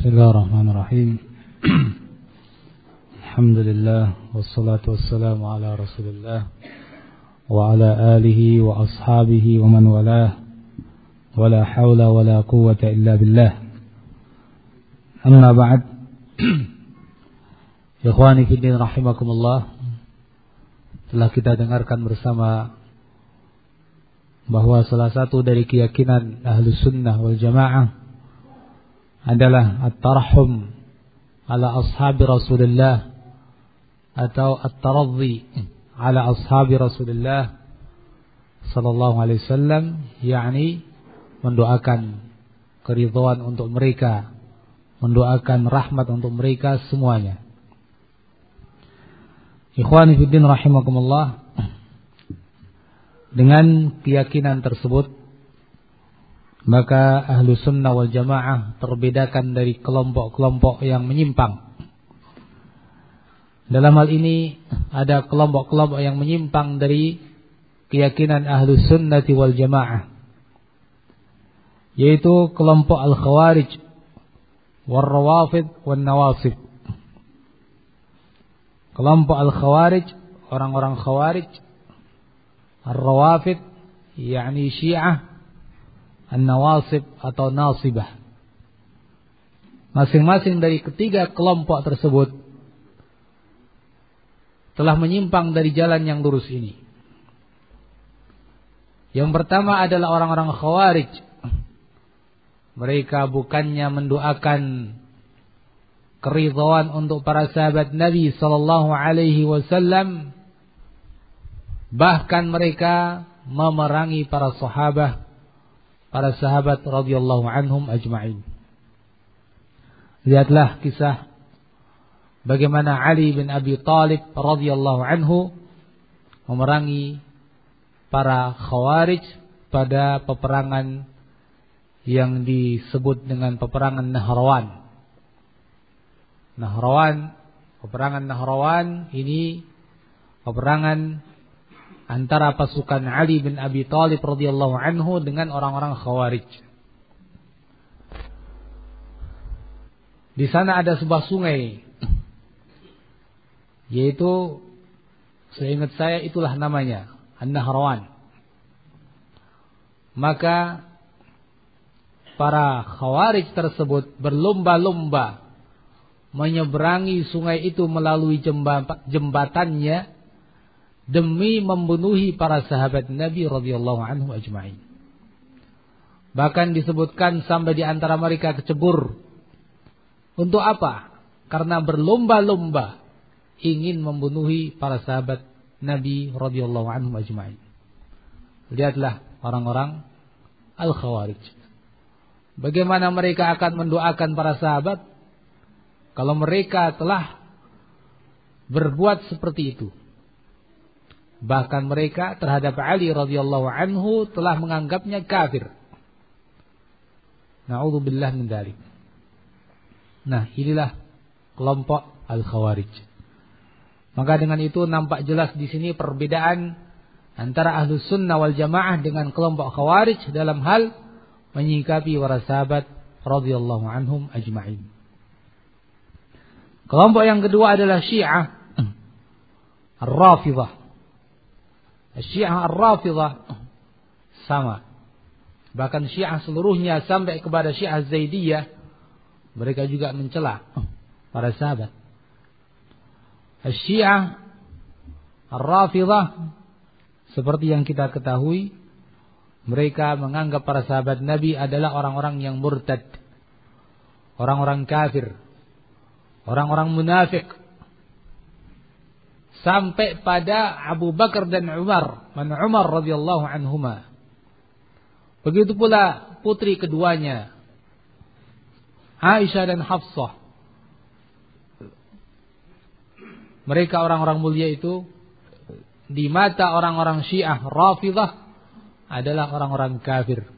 بسم الله الرحمن الرحيم. الحمد لله والصلاة والسلام على رسول الله وعلى آله وأصحابه ومن والاه. ولا حول ولا قوة إلا بالله. أما بعد. Ikhwani fiddin rahimakumullah Telah kita dengarkan bersama bahwa salah satu dari keyakinan ahlu sunnah wal jamaah adalah at-tarahum ala ashabi Rasulullah atau at-taradhi ala ashabi Rasulullah sallallahu alaihi wasallam yakni mendoakan keridhaan untuk mereka mendoakan rahmat untuk mereka semuanya. Ikhwani fiddin rahimakumullah dengan keyakinan tersebut maka ahlu sunnah wal jamaah terbedakan dari kelompok-kelompok yang menyimpang. Dalam hal ini ada kelompok-kelompok yang menyimpang dari keyakinan ahlu sunnah wal jamaah. Yaitu kelompok al-khawarij, wal-rawafid, wal-nawasib. Kelompok al-khawarij, orang-orang khawarij, al-rawafid, yakni syiah, An-Nawasib atau Nasibah. Masing-masing dari ketiga kelompok tersebut telah menyimpang dari jalan yang lurus ini. Yang pertama adalah orang-orang Khawarij. Mereka bukannya mendoakan keridhaan untuk para sahabat Nabi sallallahu alaihi wasallam bahkan mereka memerangi para sahabat para sahabat radhiyallahu anhum ajma'in. Lihatlah kisah bagaimana Ali bin Abi Thalib radhiyallahu anhu memerangi para khawarij pada peperangan yang disebut dengan peperangan Nahrawan. Nahrawan, peperangan Nahrawan ini peperangan antara pasukan Ali bin Abi Thalib radhiyallahu anhu dengan orang-orang Khawarij. Di sana ada sebuah sungai yaitu seingat saya itulah namanya An-Nahrawan. Maka para khawarij tersebut berlomba-lomba menyeberangi sungai itu melalui jembatannya demi membunuhi para sahabat Nabi radhiyallahu anhu ajma'in. Bahkan disebutkan sampai di antara mereka kecebur. Untuk apa? Karena berlomba-lomba ingin membunuhi para sahabat Nabi radhiyallahu anhu ajma'in. Lihatlah orang-orang al-khawarij. Bagaimana mereka akan mendoakan para sahabat kalau mereka telah berbuat seperti itu. Bahkan mereka terhadap Ali radhiyallahu anhu telah menganggapnya kafir. Nauzubillah min dzalik. Nah, inilah kelompok Al-Khawarij. Maka dengan itu nampak jelas di sini perbedaan antara ahlu sunnah wal jamaah dengan kelompok Khawarij dalam hal menyikapi para sahabat radhiyallahu anhum ajma'in. Kelompok yang kedua adalah Syiah Ar-Rafidah. Syiah Ar-Rafidah sama. Bahkan Syiah seluruhnya sampai kepada Syiah Zaidiyah mereka juga mencela para sahabat. Syiah Ar-Rafidah seperti yang kita ketahui mereka menganggap para sahabat Nabi adalah orang-orang yang murtad, orang-orang kafir, orang-orang munafik, sampai pada Abu Bakar dan Umar, man Umar radhiyallahu anhuma. Begitu pula putri keduanya, Aisyah dan Hafsah. Mereka orang-orang mulia itu di mata orang-orang Syiah Rafidah adalah orang-orang kafir.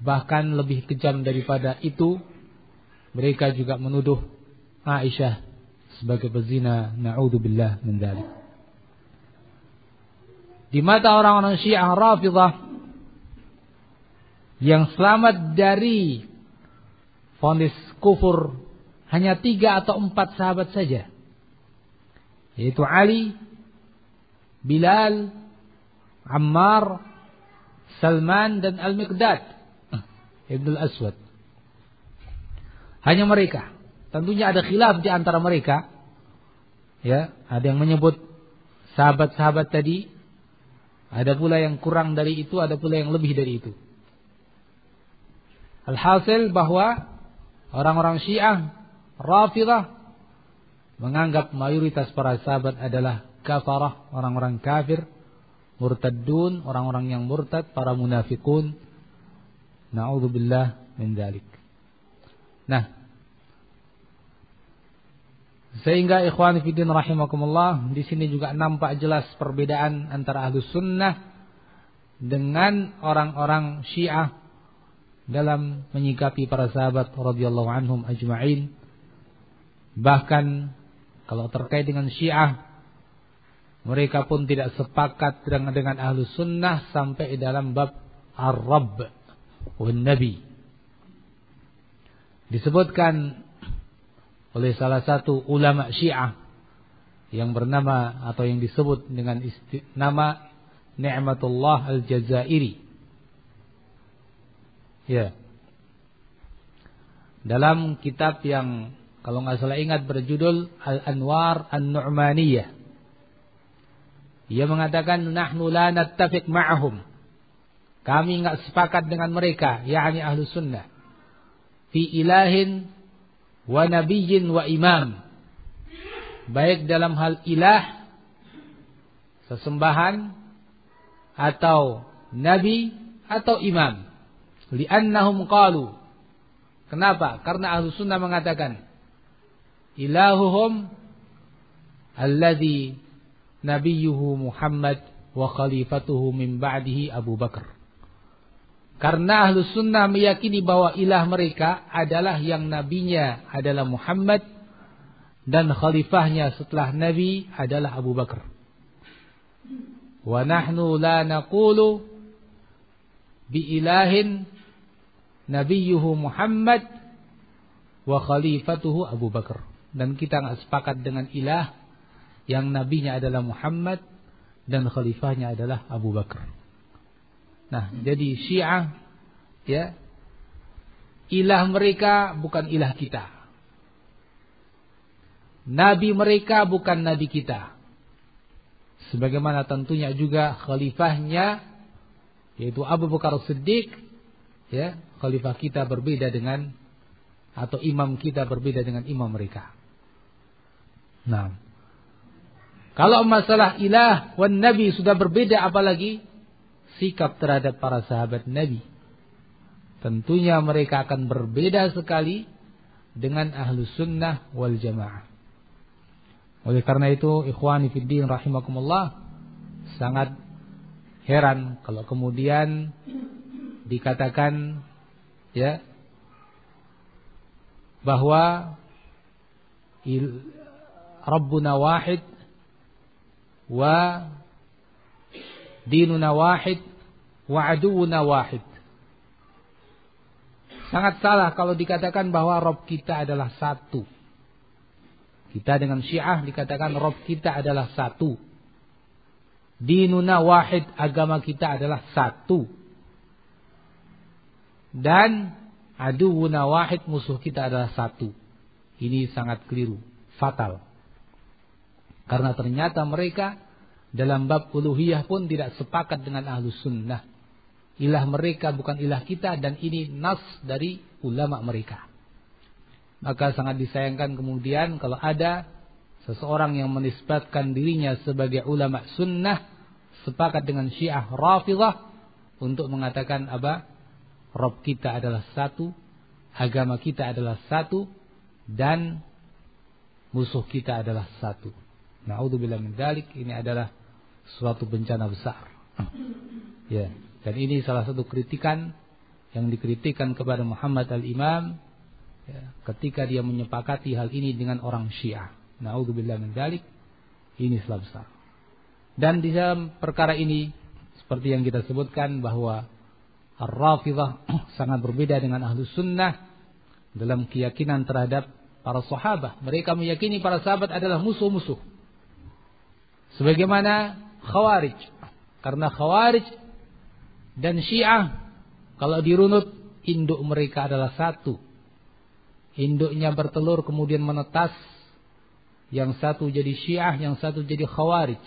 Bahkan lebih kejam daripada itu, mereka juga menuduh Aisyah sebagai pezina naudzubillah min dzalik. Di mata orang-orang Syiah Rafidah yang selamat dari fonis kufur hanya tiga atau empat sahabat saja. Yaitu Ali, Bilal, Ammar, Salman dan Al-Miqdad Ibnul Aswad. Hanya mereka. Tentunya ada khilaf di antara mereka. Ya, ada yang menyebut sahabat-sahabat tadi, ada pula yang kurang dari itu, ada pula yang lebih dari itu. Alhasil bahwa orang-orang Syiah, Rafidah menganggap mayoritas para sahabat adalah kafarah, orang-orang kafir, murtadun, orang-orang yang murtad, para munafikun. Na'udzubillah min dzalik. Nah, sehingga ikhwan fillah rahimakumullah di sini juga nampak jelas perbedaan antara ahlus sunnah dengan orang-orang Syiah dalam menyikapi para sahabat radhiyallahu anhum ajma'in. Bahkan kalau terkait dengan Syiah mereka pun tidak sepakat dengan, dengan ahlu sunnah sampai dalam bab Ar-Rabb Nabi. Disebutkan oleh salah satu ulama Syiah yang bernama atau yang disebut dengan isti, nama Ni'matullah Al-Jazairi. Ya. Dalam kitab yang kalau nggak salah ingat berjudul Al-Anwar An-Nu'maniyah ia mengatakan nahnu la nattafiq ma'ahum. Kami enggak sepakat dengan mereka, yakni ahlu sunnah. Fi ilahin wa nabiyyin wa imam. Baik dalam hal ilah, sesembahan, atau nabi, atau imam. Liannahum qalu. Kenapa? Karena ahlu sunnah mengatakan. Ilahuhum alladhi nabiyuhu Muhammad wa khalifatuhu min ba'dihi Abu Bakar. Karena ahlu sunnah meyakini bahwa ilah mereka adalah yang nabinya adalah Muhammad dan khalifahnya setelah nabi adalah Abu Bakar. Wa nahnu la naqulu bi ilahin nabiyuhu Muhammad wa khalifatuhu Abu Bakar. Dan kita nggak sepakat dengan ilah yang nabinya adalah Muhammad dan khalifahnya adalah Abu Bakar. Nah, jadi Syiah ya ilah mereka bukan ilah kita. Nabi mereka bukan nabi kita. Sebagaimana tentunya juga khalifahnya yaitu Abu Bakar Siddiq ya, khalifah kita berbeda dengan atau imam kita berbeda dengan imam mereka. Nah, kalau masalah ilah wan nabi sudah berbeda apalagi sikap terhadap para sahabat nabi. Tentunya mereka akan berbeda sekali dengan ahlu sunnah wal jamaah. Oleh karena itu ikhwani fiddin rahimakumullah sangat heran kalau kemudian dikatakan ya bahwa Rabbuna wahid wa dinuna wahid wa aduuna wahid. Sangat salah kalau dikatakan bahwa Rob kita adalah satu. Kita dengan Syiah dikatakan Rob kita adalah satu. Dinuna wahid, agama kita adalah satu. Dan aduuna wahid, musuh kita adalah satu. Ini sangat keliru, fatal. Karena ternyata mereka dalam bab uluhiyah pun tidak sepakat dengan ahlus sunnah. Ilah mereka bukan ilah kita dan ini nas dari ulama mereka. Maka sangat disayangkan kemudian kalau ada seseorang yang menisbatkan dirinya sebagai ulama sunnah sepakat dengan syiah rafidah untuk mengatakan apa? Rob kita adalah satu, agama kita adalah satu, dan musuh kita adalah satu. Naudzubillah min dalik ini adalah suatu bencana besar. Ya, dan ini salah satu kritikan yang dikritikkan kepada Muhammad al-Imam ya, ketika dia menyepakati hal ini dengan orang Syiah. Naudzubillah min dalik ini salah besar. Dan di dalam perkara ini seperti yang kita sebutkan bahwa Ar-Rafidah sangat berbeda dengan Ahlus Sunnah dalam keyakinan terhadap para sahabat. Mereka meyakini para sahabat adalah musuh-musuh. Sebagaimana Khawarij. Karena Khawarij dan Syiah kalau dirunut induk mereka adalah satu. Induknya bertelur kemudian menetas. Yang satu jadi Syiah, yang satu jadi Khawarij.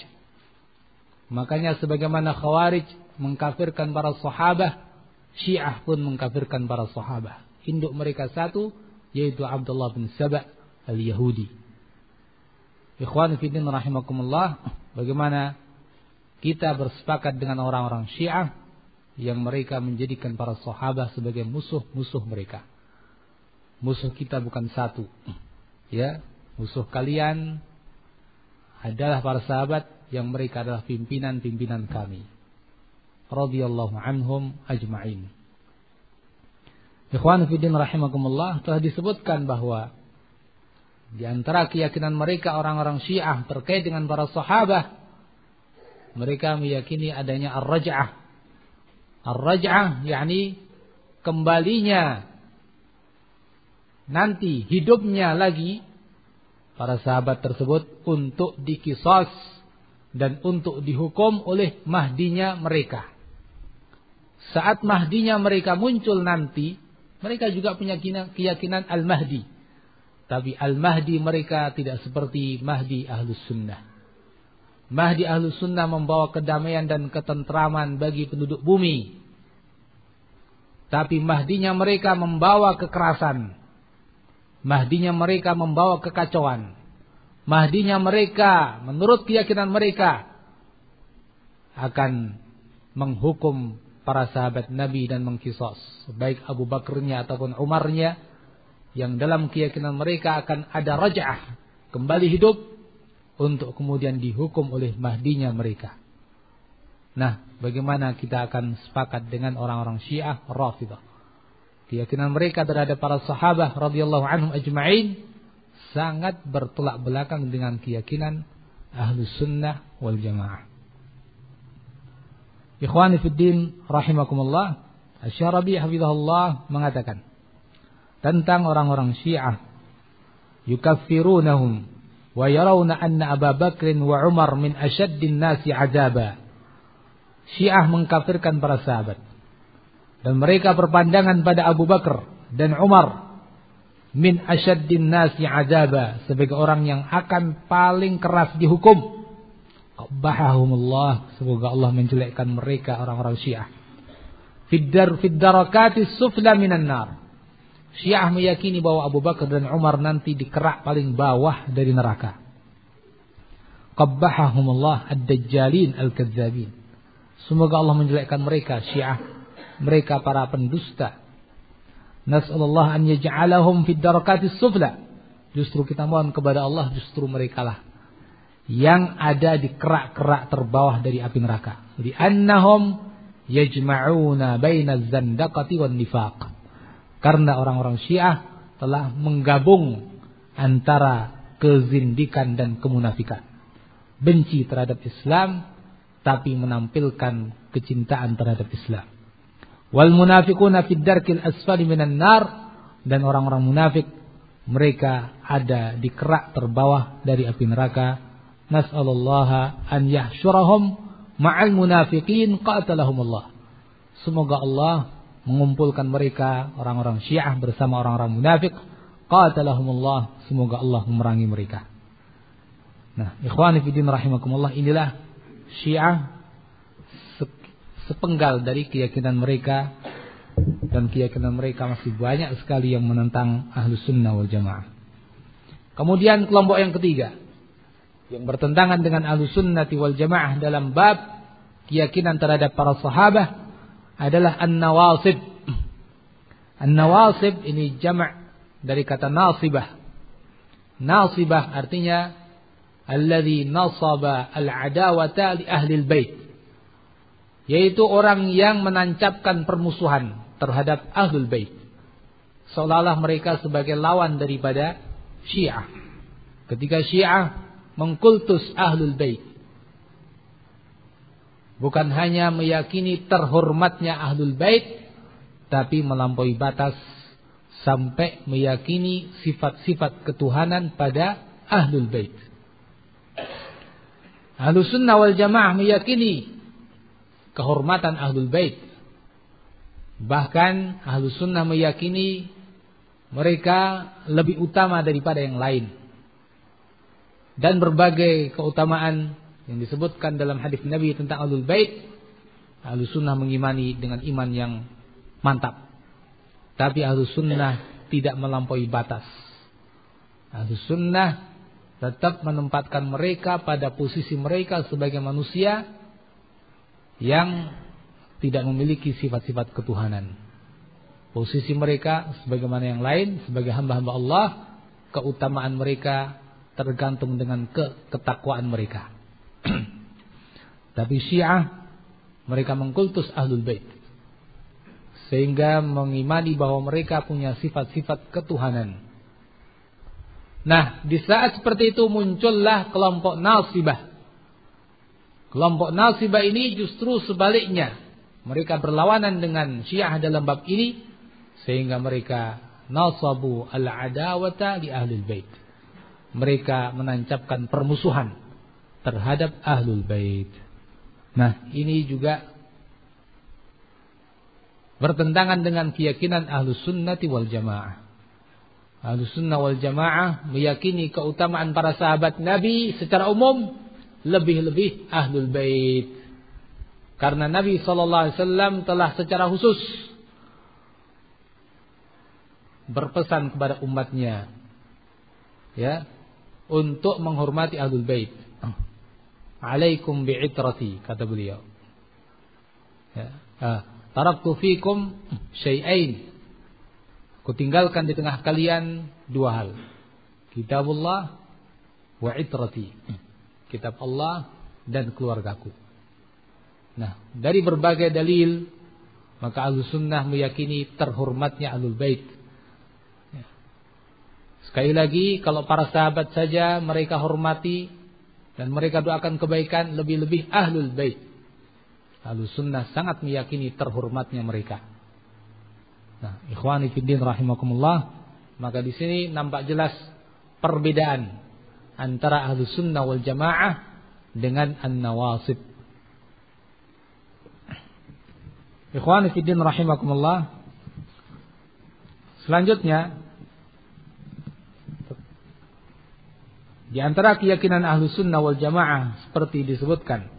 Makanya sebagaimana Khawarij mengkafirkan para sahabat, Syiah pun mengkafirkan para sahabat induk mereka satu yaitu Abdullah bin Saba al-Yahudi. Ikhwan fillah rahimakumullah, bagaimana kita bersepakat dengan orang-orang Syiah yang mereka menjadikan para sahabat sebagai musuh-musuh mereka. Musuh kita bukan satu. Ya, musuh kalian adalah para sahabat yang mereka adalah pimpinan-pimpinan kami. Radhiyallahu anhum ajma'in. Ikhwan Fidin rahimakumullah telah disebutkan bahwa di antara keyakinan mereka orang-orang Syiah terkait dengan para sahabat mereka meyakini adanya ar-raj'ah. Ar-raj'ah yakni kembalinya nanti hidupnya lagi para sahabat tersebut untuk dikisas dan untuk dihukum oleh mahdinya mereka. Saat mahdinya mereka muncul nanti, mereka juga punya keyakinan Al-Mahdi. Tapi Al-Mahdi mereka tidak seperti Mahdi Ahlus Sunnah. Mahdi Ahlus Sunnah membawa kedamaian dan ketentraman bagi penduduk bumi. Tapi Mahdinya mereka membawa kekerasan. Mahdinya mereka membawa kekacauan. Mahdinya mereka, menurut keyakinan mereka, akan menghukum para sahabat Nabi dan mengkisos baik Abu Bakrnya ataupun Umarnya yang dalam keyakinan mereka akan ada raja'ah kembali hidup untuk kemudian dihukum oleh mahdinya mereka. Nah, bagaimana kita akan sepakat dengan orang-orang Syiah Rafidah? Keyakinan mereka terhadap para sahabat radhiyallahu anhum ajma'in sangat bertolak belakang dengan keyakinan Ahlus Sunnah wal Jamaah. Ikhwani fiddin rahimakumullah. Asy-Syarabi hafizahullah mengatakan tentang orang-orang Syiah yukaffirunahum anna Abu Bakr wa Umar min asyaddin nasi azaba. Syiah mengkafirkan para sahabat dan mereka berpandangan pada Abu Bakar dan Umar min asyaddin nasi azaba sebagai orang yang akan paling keras dihukum Qabbahahumullah. Semoga Allah menjelekkan mereka orang-orang Syiah. Fiddar fiddarakatis sufla minan nar. Syiah meyakini bahwa Abu Bakar dan Umar nanti dikerak paling bawah dari neraka. Qabbahahumullah ad-dajjalin al-kadzabin. Semoga Allah menjelekkan mereka Syiah. Mereka para pendusta. Nas'alullah an yaj'alahum fid darakatis sufla. Justru kita mohon kepada Allah justru mereka lah yang ada di kerak-kerak terbawah dari api neraka. Di annahum yajma'una baina zandaqati wan nifaq. Karena orang-orang Syiah telah menggabung antara kezindikan dan kemunafikan. Benci terhadap Islam tapi menampilkan kecintaan terhadap Islam. Wal munafiquna fid darkil asfali minan nar dan orang-orang munafik mereka ada di kerak terbawah dari api neraka Nas'alullaha an yahsyurahum ma'al munafiqin qatalahumullah. Semoga Allah mengumpulkan mereka orang-orang Syiah bersama orang-orang munafik qatalahumullah. Semoga Allah memerangi mereka. Nah, ikhwani fillah rahimakumullah inilah Syiah sepenggal dari keyakinan mereka dan keyakinan mereka masih banyak sekali yang menentang ahlus sunnah wal jamaah. Kemudian kelompok yang ketiga yang bertentangan dengan sunnati wal jamaah dalam bab keyakinan terhadap para sahabat adalah an-nawasib. An-nawasib ini jamak dari kata nasibah. Nasibah artinya alladhi nasaba al-adawata li ahli al-bait. Yaitu orang yang menancapkan permusuhan terhadap ahlul bait. Seolah-olah mereka sebagai lawan daripada Syiah. Ketika Syiah mengkultus ahlul bait. Bukan hanya meyakini terhormatnya ahlul bait, tapi melampaui batas sampai meyakini sifat-sifat ketuhanan pada ahlul bait. Ahlus sunnah wal jamaah meyakini kehormatan ahlul bait. Bahkan ahlus sunnah meyakini mereka lebih utama daripada yang lain. Dan berbagai keutamaan yang disebutkan dalam hadis Nabi tentang ahlul bait, ahlus sunnah mengimani dengan iman yang mantap. Tapi ahlus sunnah tidak melampaui batas. Ahlus sunnah tetap menempatkan mereka pada posisi mereka sebagai manusia yang tidak memiliki sifat-sifat ketuhanan. Posisi mereka sebagaimana yang lain sebagai hamba-hamba Allah, keutamaan mereka tergantung dengan ke ketakwaan mereka. Tapi Syiah mereka mengkultus Ahlul Bait sehingga mengimani bahwa mereka punya sifat-sifat ketuhanan. Nah, di saat seperti itu muncullah kelompok nasibah. Kelompok nasibah ini justru sebaliknya. Mereka berlawanan dengan syiah dalam bab ini. Sehingga mereka nasabu al-adawata di ahlul bait. Mereka menancapkan permusuhan terhadap ahlul bait. Nah, ini juga bertentangan dengan keyakinan ahlus sunnati wal jamaah. Ahlus sunnah wal jamaah meyakini keutamaan para sahabat Nabi secara umum lebih-lebih ahlul bait. Karena Nabi sallallahu alaihi wasallam telah secara khusus berpesan kepada umatnya ya untuk menghormati ahlul bait. Alaikum bi'itrati kata beliau. Ya. Taraktu fikum syai'ain Kutinggalkan di tengah kalian dua hal. Kitabullah wa itrati. Kitab Allah dan keluargaku. Nah, dari berbagai dalil maka Ahlus Sunnah meyakini terhormatnya Ahlul Bait. Ya. Sekali lagi, kalau para sahabat saja mereka hormati dan mereka doakan kebaikan, lebih-lebih Ahlul Bait. Ahlus Sunnah sangat meyakini terhormatnya mereka. Nah, ikhwani fiddin rahimakumullah, maka di sini nampak jelas perbedaan antara ahlu sunnah wal jamaah dengan an-nawasib. Ikhwani fiddin rahimakumullah. Selanjutnya di antara keyakinan ahlu sunnah wal jamaah seperti disebutkan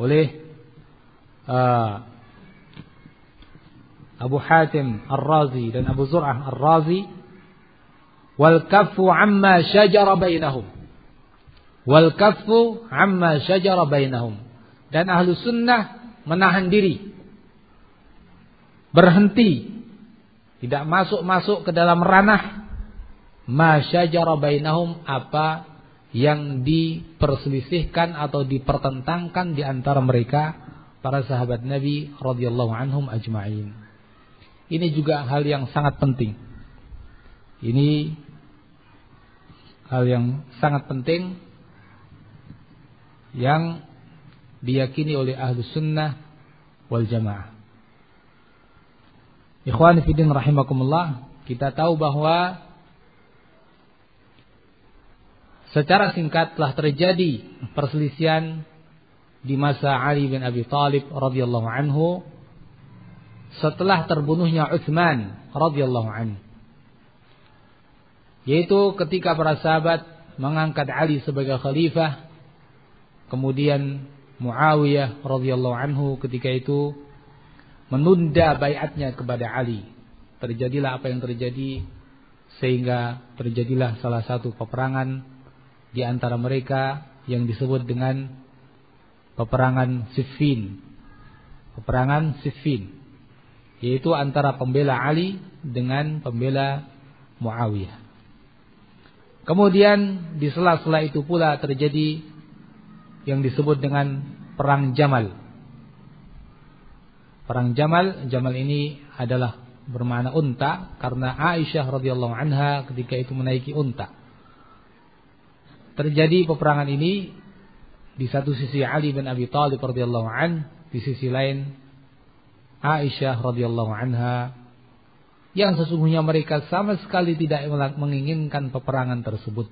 oleh uh, Abu Hatim Ar-Razi dan Abu Zur'ah Ar-Razi wal kaffu amma syajara bainahum. Wal kaffu amma syajara bainahum. Dan ahlu sunnah menahan diri. Berhenti. Tidak masuk-masuk ke dalam ranah ma syajara bainahum apa yang diperselisihkan atau dipertentangkan di antara mereka para sahabat Nabi radhiyallahu anhum ajma'in. Ini juga hal yang sangat penting. Ini hal yang sangat penting yang diyakini oleh ahlu sunnah wal jamaah. Ikhwan Fidin rahimakumullah, kita tahu bahwa secara singkat telah terjadi perselisihan di masa Ali bin Abi Thalib radhiyallahu anhu setelah terbunuhnya Utsman radhiyallahu anhu. Yaitu ketika para sahabat mengangkat Ali sebagai khalifah, kemudian Muawiyah radhiyallahu anhu ketika itu menunda bayatnya kepada Ali. Terjadilah apa yang terjadi sehingga terjadilah salah satu peperangan di antara mereka yang disebut dengan peperangan Siffin. Peperangan Siffin yaitu antara pembela Ali dengan pembela Muawiyah. Kemudian di sela-sela itu pula terjadi yang disebut dengan perang Jamal. Perang Jamal, Jamal ini adalah bermakna unta karena Aisyah radhiyallahu anha ketika itu menaiki unta. Terjadi peperangan ini di satu sisi Ali bin Abi Thalib radhiyallahu an, di sisi lain Aisyah radhiyallahu anha yang sesungguhnya mereka sama sekali tidak menginginkan peperangan tersebut.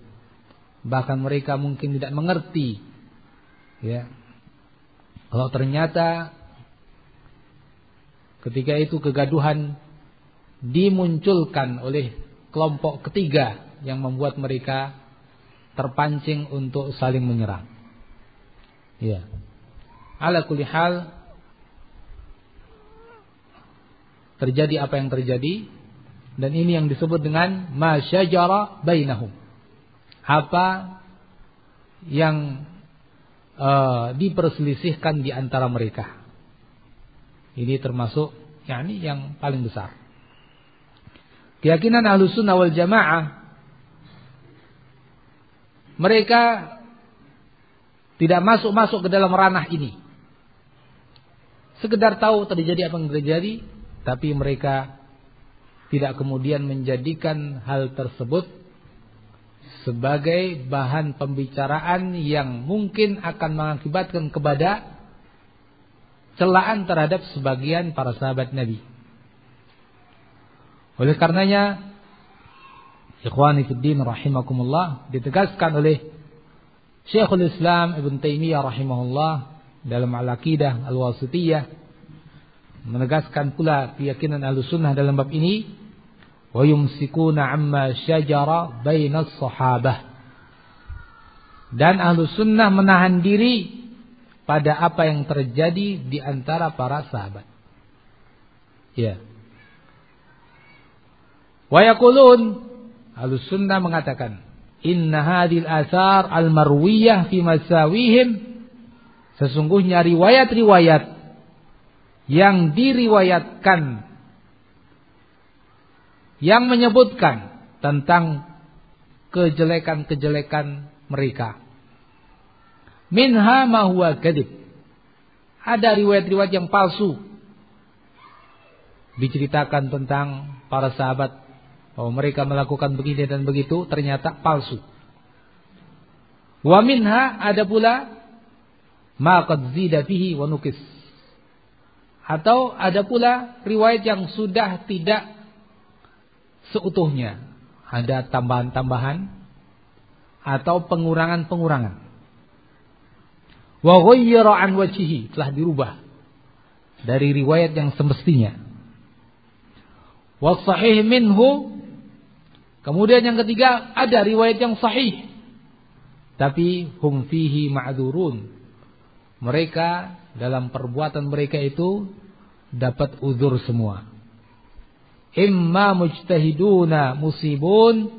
Bahkan mereka mungkin tidak mengerti ya. Kalau ternyata ketika itu kegaduhan dimunculkan oleh kelompok ketiga yang membuat mereka terpancing untuk saling menyerang. Ya. Ala kulli hal terjadi apa yang terjadi dan ini yang disebut dengan masyajara bainahum. Apa yang uh, diperselisihkan di antara mereka. Ini termasuk yakni yang paling besar. Keyakinan Ahlussunnah wal Jamaah mereka tidak masuk-masuk ke dalam ranah ini. Sekedar tahu terjadi apa yang terjadi, tapi mereka tidak kemudian menjadikan hal tersebut sebagai bahan pembicaraan yang mungkin akan mengakibatkan kepada celaan terhadap sebagian para sahabat Nabi. Oleh karenanya, ikhwani fiddin rahimakumullah ditegaskan oleh Syekhul Islam Ibn Taimiyah rahimahullah dalam Al-Aqidah Al-Wasitiyah menegaskan pula keyakinan Ahlussunnah dalam bab ini wa yumsikuna amma syajara bainas sahabah dan Ahlussunnah menahan diri pada apa yang terjadi di antara para sahabat. Ya. Wa yaqulun Ahlussunnah mengatakan inna hadhil athar al-marwiyah fi masawihim sesungguhnya riwayat-riwayat yang diriwayatkan yang menyebutkan tentang kejelekan-kejelekan mereka. Minha ma huwa. Ada riwayat-riwayat yang palsu. Diceritakan tentang para sahabat bahwa mereka melakukan begini dan begitu ternyata palsu. Wa minha ada pula ma qad zida fihi wa nukis atau ada pula riwayat yang sudah tidak seutuhnya. Ada tambahan-tambahan atau pengurangan-pengurangan. Wa ghayyara an wajhihi telah dirubah dari riwayat yang semestinya. Wa sahih minhu Kemudian yang ketiga ada riwayat yang sahih tapi hum fihi ma'dzurun. Mereka dalam perbuatan mereka itu dapat uzur semua. Imma mujtahiduna musibun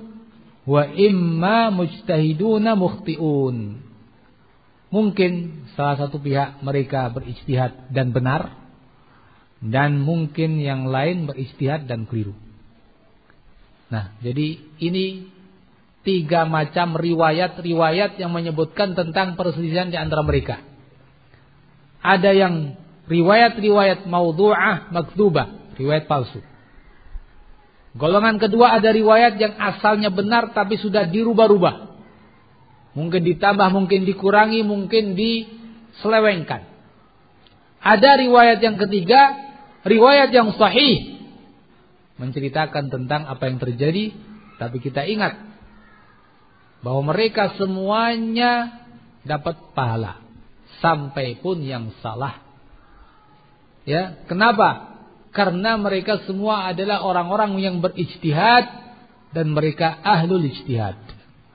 wa imma mujtahiduna mukhtiun. Mungkin salah satu pihak mereka berijtihad dan benar dan mungkin yang lain berijtihad dan keliru. Nah, jadi ini tiga macam riwayat-riwayat yang menyebutkan tentang perselisihan di antara mereka ada yang riwayat-riwayat maudhu'ah makdubah, riwayat palsu. Golongan kedua ada riwayat yang asalnya benar tapi sudah dirubah-rubah. Mungkin ditambah, mungkin dikurangi, mungkin diselewengkan. Ada riwayat yang ketiga, riwayat yang sahih. Menceritakan tentang apa yang terjadi, tapi kita ingat bahwa mereka semuanya dapat pahala sampai pun yang salah. Ya, kenapa? Karena mereka semua adalah orang-orang yang berijtihad dan mereka ahlul ijtihad.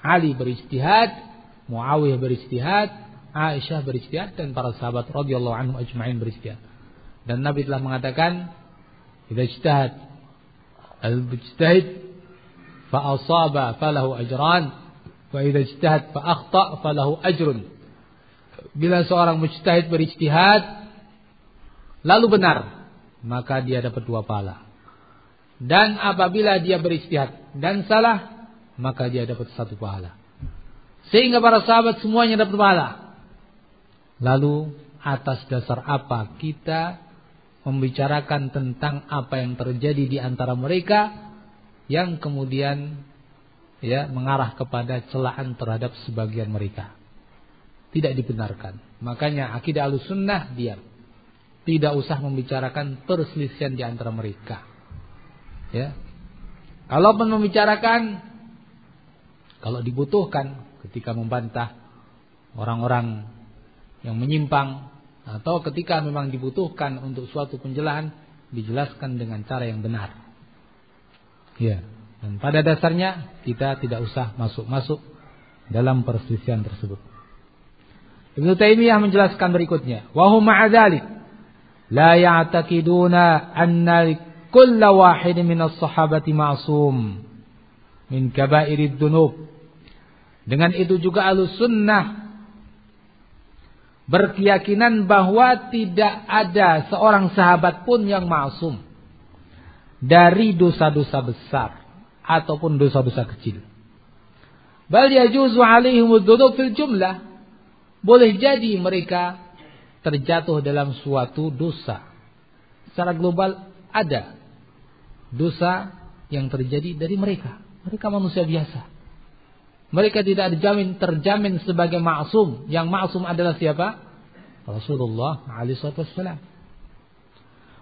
Ali berijtihad, Muawiyah berijtihad, Aisyah berijtihad dan para sahabat radhiyallahu anhum ajma'in berijtihad. Dan Nabi telah mengatakan, "Idza ijtahad fa asaba falahu ajran wa idza ijtahad fa akhta falahu ajrun." Bila seorang mujtahid berijtihad lalu benar, maka dia dapat dua pahala. Dan apabila dia berijtihad dan salah, maka dia dapat satu pahala. Sehingga para sahabat semuanya dapat pahala. Lalu atas dasar apa kita membicarakan tentang apa yang terjadi di antara mereka yang kemudian ya mengarah kepada celaan terhadap sebagian mereka tidak dibenarkan. Makanya akidah sunnah diam. Tidak usah membicarakan perselisihan di antara mereka. Ya. Kalaupun membicarakan kalau dibutuhkan ketika membantah orang-orang yang menyimpang atau ketika memang dibutuhkan untuk suatu penjelasan dijelaskan dengan cara yang benar. Ya. Dan pada dasarnya kita tidak usah masuk-masuk dalam perselisihan tersebut. Ibnu Taimiyah menjelaskan berikutnya, wa hum ma'adzalik la ya'taqiduna anna kull wahid min as-sahabati ma'sum min kaba'irid dunub. Dengan itu juga Ahlussunnah berkeyakinan bahwa tidak ada seorang sahabat pun yang maksum dari dosa-dosa besar ataupun dosa-dosa kecil. Bal yajuzu alaihim fil jumlah. Boleh jadi mereka terjatuh dalam suatu dosa. Secara global ada dosa yang terjadi dari mereka. Mereka manusia biasa. Mereka tidak dijamin terjamin sebagai maksum. Yang maksum adalah siapa? Rasulullah alaihi wasallam.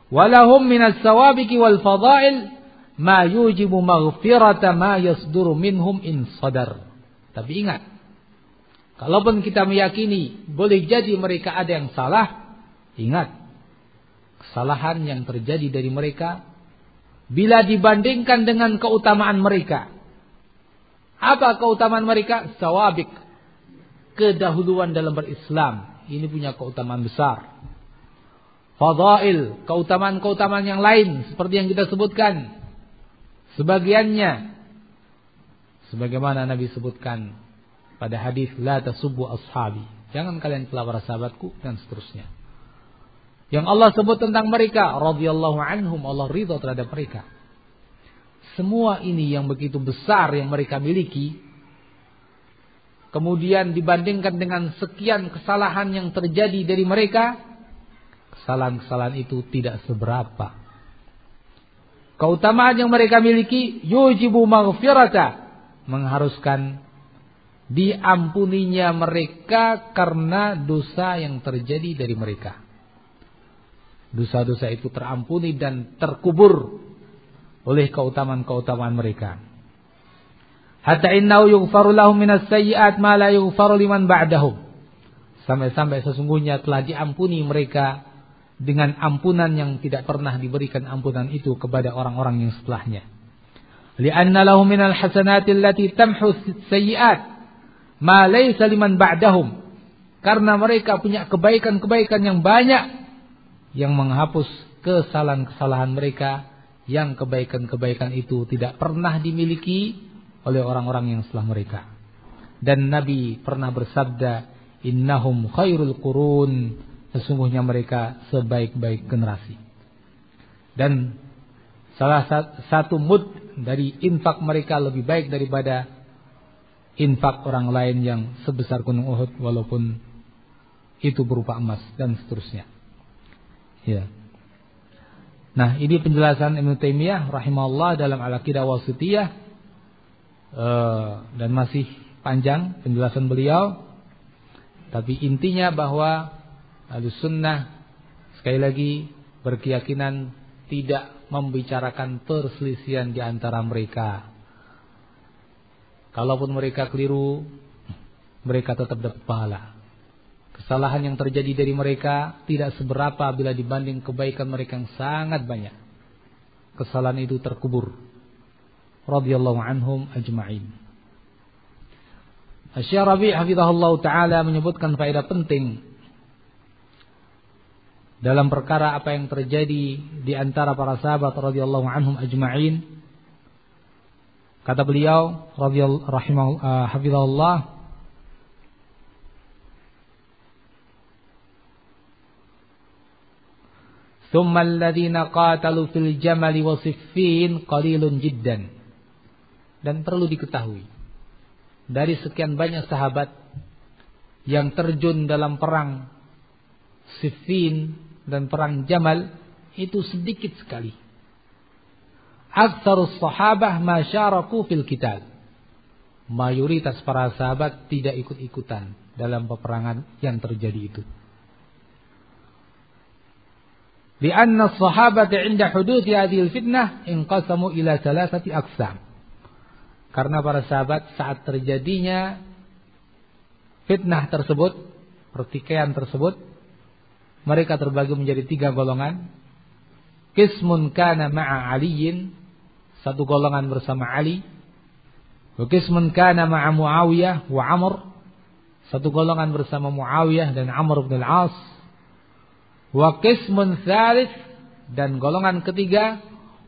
Walahum minas sawabiki wal fadail ma yujibu maghfirata ma yasduru minhum in sadar. Tapi ingat, kalaupun kita meyakini boleh jadi mereka ada yang salah, ingat kesalahan yang terjadi dari mereka bila dibandingkan dengan keutamaan mereka apa keutamaan mereka? Sawabik. Kedahuluan dalam berislam. Ini punya keutamaan besar. Fadail. Keutamaan-keutamaan yang lain. Seperti yang kita sebutkan. Sebagiannya. Sebagaimana Nabi sebutkan. Pada hadis La tasubbu ashabi. Jangan kalian telah para sahabatku. Dan seterusnya. Yang Allah sebut tentang mereka. radhiyallahu anhum. Allah ridha terhadap mereka semua ini yang begitu besar yang mereka miliki, kemudian dibandingkan dengan sekian kesalahan yang terjadi dari mereka, kesalahan-kesalahan itu tidak seberapa. Keutamaan yang mereka miliki yujibu maghfirata mengharuskan diampuninya mereka karena dosa yang terjadi dari mereka. Dosa-dosa itu terampuni dan terkubur oleh keutamaan-keutamaan mereka. Hatta innahu yughfaru lahum minas sayyi'at ma la yughfaru liman ba'dahum. Sampai-sampai sesungguhnya telah diampuni mereka dengan ampunan yang tidak pernah diberikan ampunan itu kepada orang-orang yang setelahnya. Lianna lahum minal hasanati allati tamhu sayyi'at ma laysa liman ba'dahum. Karena mereka punya kebaikan-kebaikan yang banyak yang menghapus kesalahan-kesalahan mereka yang kebaikan-kebaikan itu tidak pernah dimiliki oleh orang-orang yang setelah mereka. Dan Nabi pernah bersabda, "Innahum khairul qurun." Sesungguhnya mereka sebaik-baik generasi. Dan salah satu mud dari infak mereka lebih baik daripada infak orang lain yang sebesar gunung Uhud walaupun itu berupa emas dan seterusnya. Ya. Nah, ini penjelasan Ibnu Taimiyah rahimahullah dalam Al-Aqidah Wasitiyah uh, dan masih panjang penjelasan beliau. Tapi intinya bahwa Ahlussunnah sekali lagi berkeyakinan tidak membicarakan perselisihan di antara mereka. Kalaupun mereka keliru, mereka tetap dapat pahala. Kesalahan yang terjadi dari mereka tidak seberapa bila dibanding kebaikan mereka yang sangat banyak. Kesalahan itu terkubur. Radiyallahu anhum ajma'in. Asyarabi hafizahullah ta'ala menyebutkan faedah penting dalam perkara apa yang terjadi di antara para sahabat radhiyallahu anhum ajma'in. Kata beliau radhiyallahu rahimahullah Thumma alladhina qatalu fil jamali wa siffin qalilun. Dan perlu diketahui. Dari sekian banyak sahabat yang terjun dalam perang Siffin dan perang Jamal itu sedikit sekali. Aksarus sahabah masyaraku fil kitab. Mayoritas para sahabat tidak ikut-ikutan dalam peperangan yang terjadi itu. Anna sahabat 'inda huduthi hadhihi fitnah inqasamu ila thalathati aqsam. Karena para sahabat saat terjadinya fitnah tersebut, pertikaian tersebut, mereka terbagi menjadi tiga golongan. Kismun kana ma'a Aliyin, satu golongan bersama Ali. Kismun kana ma'a Muawiyah wa Amr, satu golongan bersama Muawiyah dan Amr bin Al-As. Wa thalith. Dan golongan ketiga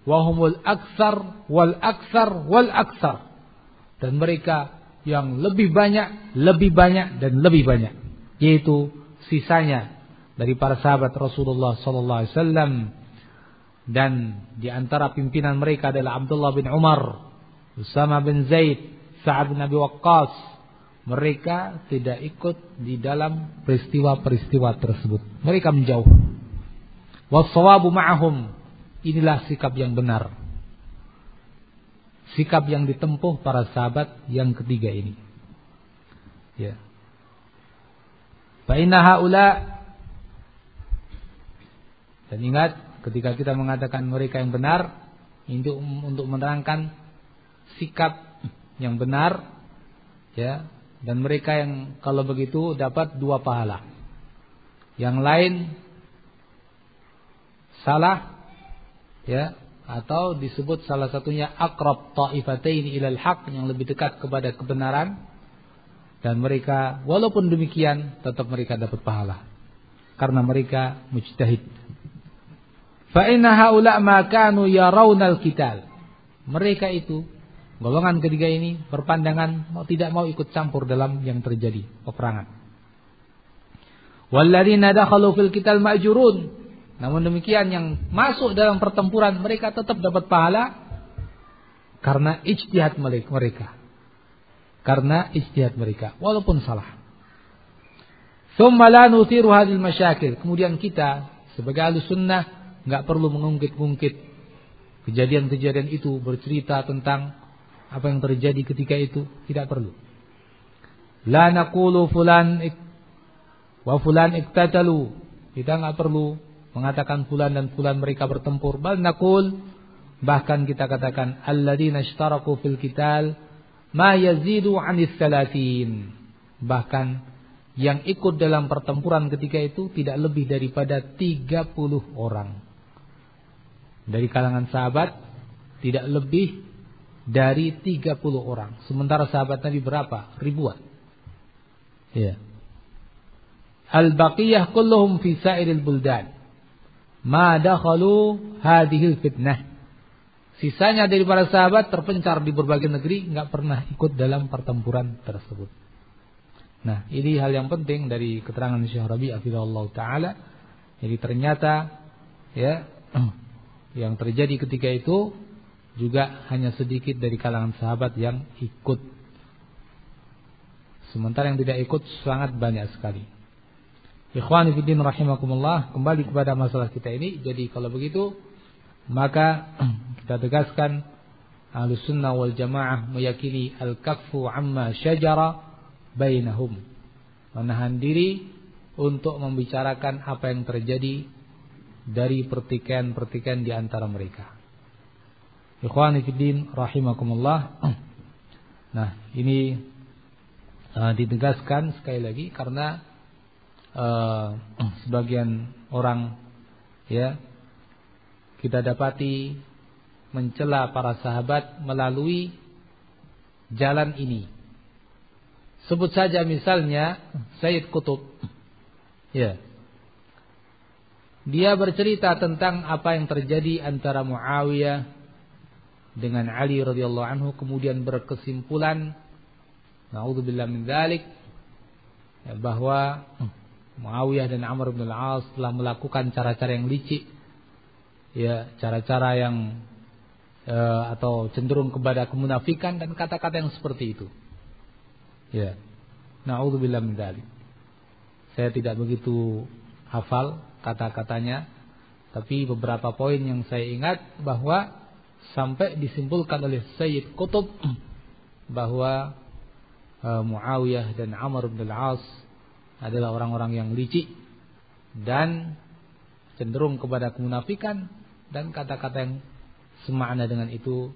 wahumul aksar wal aksar wal aksar. Dan mereka yang lebih banyak, lebih banyak dan lebih banyak, yaitu sisanya dari para sahabat Rasulullah sallallahu alaihi wasallam. Dan di antara pimpinan mereka adalah Abdullah bin Umar, Usama bin Zaid, Sa'ad bin Abi Waqqas. Mereka tidak ikut di dalam peristiwa-peristiwa tersebut. Mereka menjauh. Wassawabu ma'ahum. Inilah sikap yang benar sikap yang ditempuh para sahabat yang ketiga ini. Ya. Fa haula dan ingat ketika kita mengatakan mereka yang benar untuk menerangkan sikap yang benar ya dan mereka yang kalau begitu dapat dua pahala. Yang lain salah ya atau disebut salah satunya akrab ta'ifatain ilal haq yang lebih dekat kepada kebenaran. Dan mereka walaupun demikian tetap mereka dapat pahala. Karena mereka mujtahid. Fa inna haula ma kanu mereka itu golongan ketiga ini berpandangan mau tidak mau ikut campur dalam yang terjadi peperangan walladzina dakhalu fil qital ma'jurun namun demikian yang masuk dalam pertempuran mereka tetap dapat pahala karena ijtihad mereka. Karena ijtihad mereka walaupun salah. Tsumma la nuthiru hadhil masyakil. Kemudian kita sebagai ahli sunnah nggak perlu mengungkit-ungkit kejadian-kejadian itu bercerita tentang apa yang terjadi ketika itu tidak perlu. La naqulu fulan wa fulan iktatalu. Kita nggak perlu mengatakan fulan dan fulan mereka bertempur bal nakul bahkan kita katakan alladzina ishtaraku fil qital ma yazidu salatin bahkan yang ikut dalam pertempuran ketika itu tidak lebih daripada 30 orang dari kalangan sahabat tidak lebih dari 30 orang sementara sahabat Nabi berapa ribuan ya al-baqiyah kulluhum fi sa'iril buldan ma dakhalu hadhil fitnah. Sisanya dari para sahabat terpencar di berbagai negeri, nggak pernah ikut dalam pertempuran tersebut. Nah, ini hal yang penting dari keterangan Syekh Rabi Allah taala. Jadi ternyata ya yang terjadi ketika itu juga hanya sedikit dari kalangan sahabat yang ikut. Sementara yang tidak ikut sangat banyak sekali. Ikhwani fiddin rahimakumullah, kembali kepada masalah kita ini. Jadi kalau begitu, maka kita tegaskan Ahlus Sunnah wal Jamaah meyakini al-kaffu amma syajara bainahum. Menahan diri untuk membicarakan apa yang terjadi dari pertikaian-pertikaian di antara mereka. Ikhwani fiddin rahimakumullah. Nah, ini uh, ditegaskan sekali lagi karena uh, sebagian orang ya kita dapati mencela para sahabat melalui jalan ini. Sebut saja misalnya Sayyid Kutub. Ya. Dia bercerita tentang apa yang terjadi antara Muawiyah dengan Ali radhiyallahu anhu kemudian berkesimpulan naudzubillah min dzalik ya, bahwa Muawiyah dan Amr bin Al-As telah melakukan cara-cara yang licik ya cara-cara yang uh, atau cenderung kepada kemunafikan dan kata-kata yang seperti itu. Ya naudzubillah min dzalik. Saya tidak begitu hafal kata-katanya tapi beberapa poin yang saya ingat bahwa sampai disimpulkan oleh Sayyid Qutb bahwa uh, Muawiyah dan Amr bin Al-As adalah orang-orang yang licik dan cenderung kepada kemunafikan dan kata-kata yang semakna dengan itu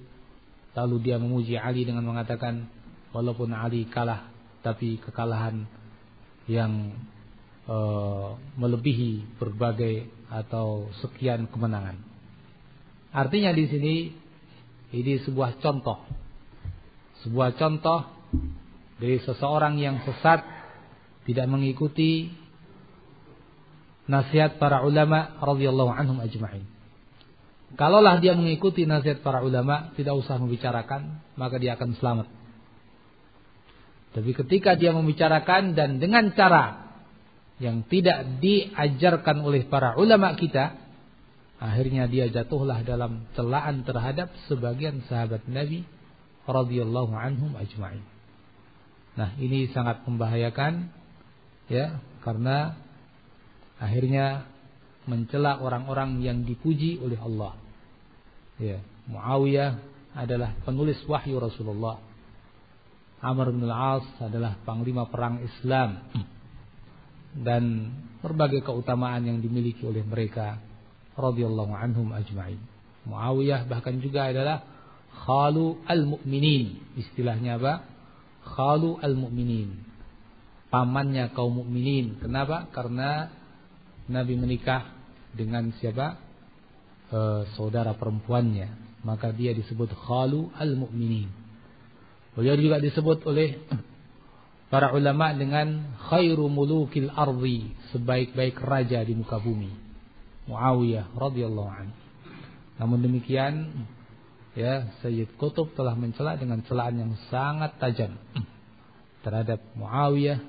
lalu dia memuji Ali dengan mengatakan walaupun Ali kalah tapi kekalahan yang uh, melebihi berbagai atau sekian kemenangan. Artinya di sini ini sebuah contoh. Sebuah contoh dari seseorang yang sesat tidak mengikuti nasihat para ulama radhiyallahu anhum ajma'in. Kalaulah dia mengikuti nasihat para ulama, tidak usah membicarakan, maka dia akan selamat. Tapi ketika dia membicarakan dan dengan cara yang tidak diajarkan oleh para ulama kita, akhirnya dia jatuhlah dalam celaan terhadap sebagian sahabat Nabi radhiyallahu anhum ajma'in. Nah, ini sangat membahayakan ya, karena akhirnya mencela orang-orang yang dipuji oleh Allah. Ya, Muawiyah adalah penulis wahyu Rasulullah. Amr bin al-As adalah panglima perang Islam dan berbagai keutamaan yang dimiliki oleh mereka radhiyallahu anhum ajma'in. Muawiyah bahkan juga adalah khalu al-mu'minin. Istilahnya apa? Khalu al-mu'minin. Pamannya kaum mukminin. Kenapa? Karena Nabi menikah dengan siapa? E, saudara perempuannya. Maka dia disebut khalu al-mu'minin. Beliau juga disebut oleh para ulama dengan khairu mulukil ardi, sebaik-baik raja di muka bumi. Muawiyah radhiyallahu anhu. Namun demikian, ya Sayyid Qutb telah mencela dengan celaan yang sangat tajam terhadap Muawiyah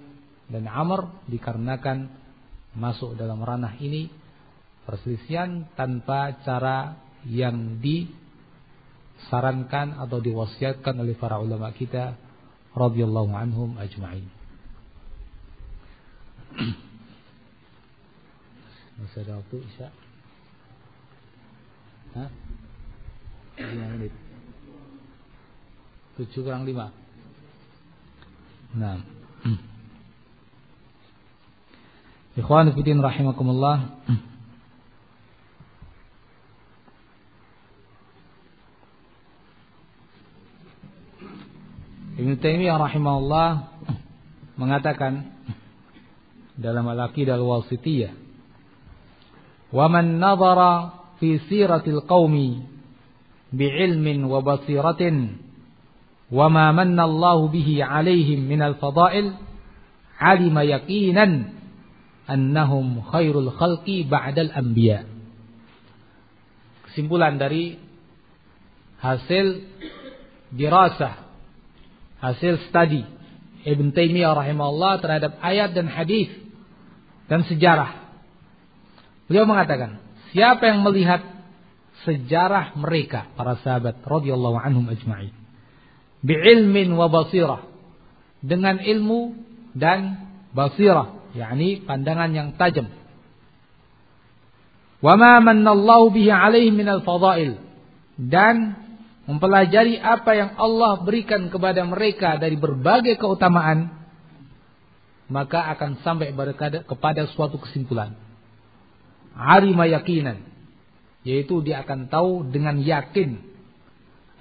dan Amr dikarenakan masuk dalam ranah ini perselisihan tanpa cara yang disarankan atau diwasiatkan oleh para ulama kita radhiyallahu anhum ajma'in. Masih ada waktu Isya? Hah? 5 menit. 7 kurang 5. Nah. Ikhwan fillah rahimakumullah. Ibn Taimiyah rahimahullah mengatakan dalam Al-Aqidah Al-Wasitiyah, "Wa man nadhara fi siratil qaumi bi'ilmin wa basiratin wa ma manna Allah bihi 'alaihim min al-fada'il 'alima yaqinan annahum khairul khalqi ba'dal anbiya. Kesimpulan dari hasil dirasah, hasil studi Ibn Taimiyah rahimahullah terhadap ayat dan hadis dan sejarah. Beliau mengatakan, siapa yang melihat sejarah mereka para sahabat radhiyallahu anhum ajma'in bi'ilmin wa basirah dengan ilmu dan basirah yakni pandangan yang tajam. Wa ma mannallahu bihi alaihi dan mempelajari apa yang Allah berikan kepada mereka dari berbagai keutamaan maka akan sampai kepada suatu kesimpulan. Arima yakinan yaitu dia akan tahu dengan yakin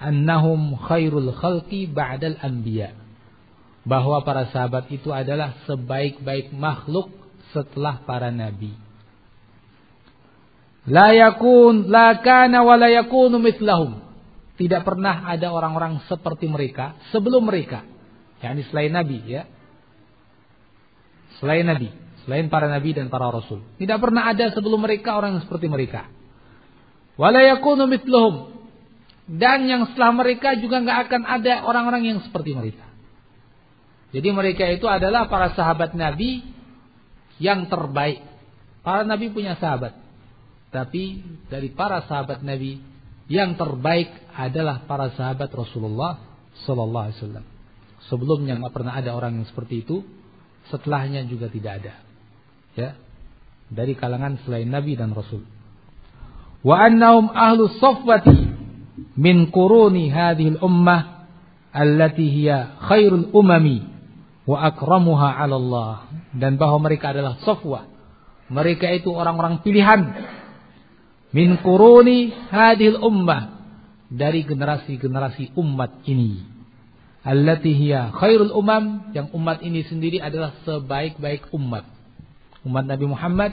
annahum khairul khalqi ba'dal anbiya bahwa para sahabat itu adalah sebaik-baik makhluk setelah para nabi. La yakun la kana wa la yakunu mithlahum. Tidak pernah ada orang-orang seperti mereka sebelum mereka. yakni selain nabi ya. Selain nabi, selain para nabi dan para rasul. Tidak pernah ada sebelum mereka orang yang seperti mereka. Wa la yakunu mithlahum. Dan yang setelah mereka juga nggak akan ada orang-orang yang seperti mereka. Jadi mereka itu adalah para sahabat Nabi yang terbaik. Para Nabi punya sahabat. Tapi dari para sahabat Nabi yang terbaik adalah para sahabat Rasulullah Sallallahu Alaihi Wasallam. Sebelumnya nggak pernah ada orang yang seperti itu. Setelahnya juga tidak ada. Ya, dari kalangan selain Nabi dan Rasul. Wa annahum ahlu sofwati min kuruni hadhil ummah allati hiya khairul umami wa akramuha 'ala Allah. Dan bahwa mereka adalah safwa. Mereka itu orang-orang pilihan. Min quruni hadil ummah. Dari generasi-generasi umat ini. Allati hiya khairul umam. Yang umat ini sendiri adalah sebaik-baik umat umat Nabi Muhammad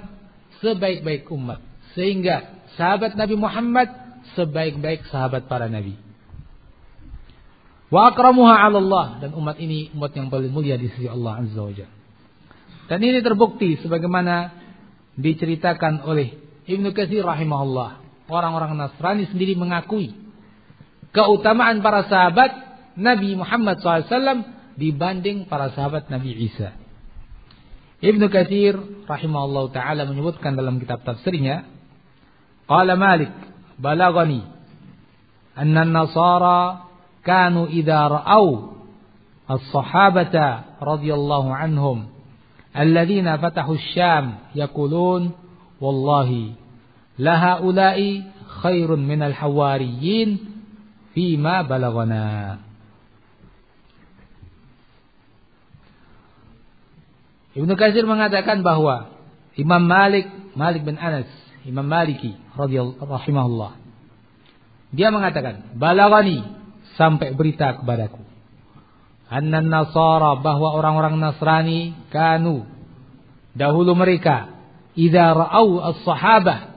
sebaik-baik umat. Sehingga sahabat Nabi Muhammad sebaik-baik sahabat para nabi. Wa akramuha 'ala Allah dan umat ini umat yang paling mulia di sisi Allah Azza wa Jalla. Dan ini terbukti sebagaimana diceritakan oleh Ibnu Katsir rahimahullah. Orang-orang Nasrani sendiri mengakui keutamaan para sahabat Nabi Muhammad SAW dibanding para sahabat Nabi Isa. Ibnu Katsir rahimahullah taala menyebutkan dalam kitab tafsirnya, qala Malik balagani anna an-nasara kanu idza ra'au as-sahabata radhiyallahu anhum alladhina fatahu asy-syam yaqulun wallahi la haula'i khairun minal hawariyin fima balagana. Ibnu Katsir mengatakan bahwa Imam Malik, Malik bin Anas, Imam Maliki radhiyallahu rahimahullah. Dia mengatakan, "Balagani sampai berita kepadaku. Annan Nasara bahwa orang-orang Nasrani kanu dahulu mereka idza ra'au as-sahabah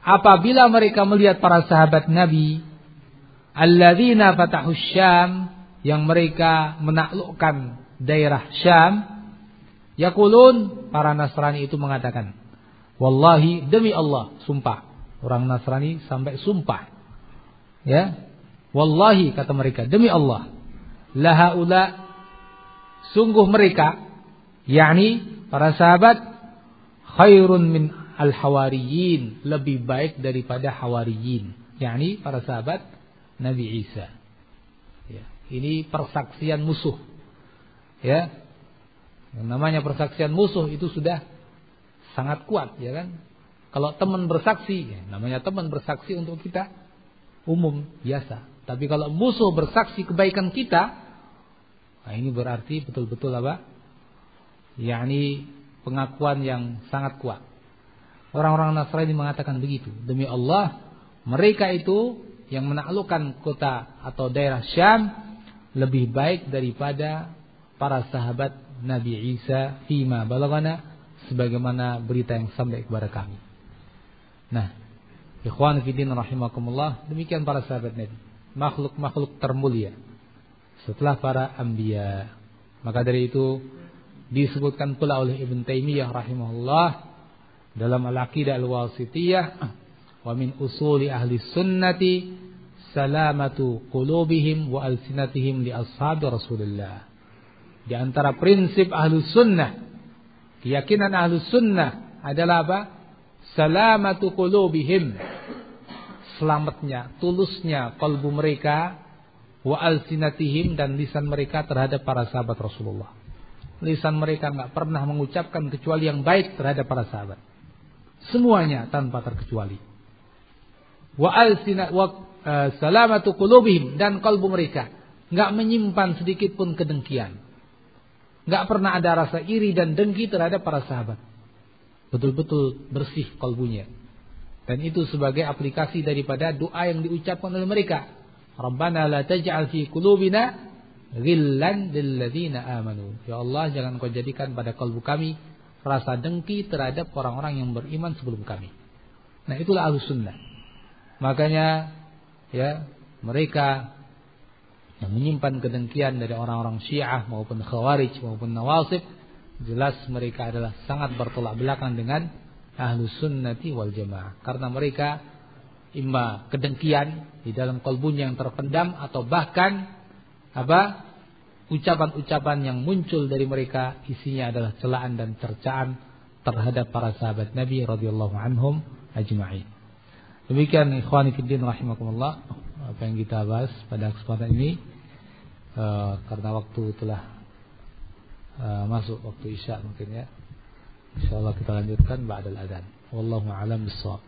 apabila mereka melihat para sahabat Nabi alladzina fatahu Syam yang mereka menaklukkan daerah Syam yaqulun para Nasrani itu mengatakan wallahi demi Allah sumpah orang Nasrani sampai sumpah ya wallahi kata mereka demi Allah lahaula sungguh mereka yakni para sahabat khairun min al-hawariyin lebih baik daripada hawariyin yakni para sahabat Nabi Isa. Ya, ini persaksian musuh. Ya. Yang namanya persaksian musuh itu sudah sangat kuat, ya kan? Kalau teman bersaksi, ya, namanya teman bersaksi untuk kita umum biasa. Tapi kalau musuh bersaksi kebaikan kita, nah ini berarti betul-betul apa? yakni pengakuan yang sangat kuat. Orang-orang Nasrani mengatakan begitu. Demi Allah, mereka itu yang menaklukkan kota atau daerah Syam lebih baik daripada para sahabat Nabi Isa fima balagana sebagaimana berita yang sampai kepada kami. Nah, ikhwan fillah rahimakumullah, demikian para sahabat Nabi, makhluk-makhluk termulia setelah para anbiya. Maka dari itu disebutkan pula oleh Ibn Taimiyah rahimahullah dalam Al-Aqidah Al-Wasitiyah wa min usuli ahli sunnati salamatu qulubihim wa alsinatihim li ashabi Rasulullah. Di antara prinsip ahli sunnah, keyakinan ahli sunnah adalah apa? Salamatu qulubihim. Selamatnya, tulusnya kalbu mereka wa alsinatihim dan lisan mereka terhadap para sahabat Rasulullah. Lisan mereka nggak pernah mengucapkan kecuali yang baik terhadap para sahabat. Semuanya tanpa terkecuali wa alsina wa uh, salamatu qulubihim dan kalbu mereka nggak menyimpan sedikit pun kedengkian. Nggak pernah ada rasa iri dan dengki terhadap para sahabat. Betul-betul bersih kalbunya. Dan itu sebagai aplikasi daripada doa yang diucapkan oleh mereka. Rabbana la taj'al fi qulubina ghillan lil ladzina amanu. Ya Allah, jangan kau jadikan pada kalbu kami rasa dengki terhadap orang-orang yang beriman sebelum kami. Nah, itulah ahlus sunnah. Makanya ya mereka yang menyimpan kedengkian dari orang-orang Syiah maupun Khawarij maupun Nawasib jelas mereka adalah sangat bertolak belakang dengan ahlu sunnati wal jamaah karena mereka imma kedengkian di dalam kalbunya yang terpendam atau bahkan apa ucapan-ucapan yang muncul dari mereka isinya adalah celaan dan cercaan terhadap para sahabat Nabi radhiyallahu anhum ajma'in. Demikian ikhwani fiddin rahimakumullah apa yang kita bahas pada kesempatan ini uh, karena waktu telah uh, masuk waktu Isya mungkin ya. Insyaallah kita lanjutkan ba'dal adzan. Wallahu a'lam bissawab.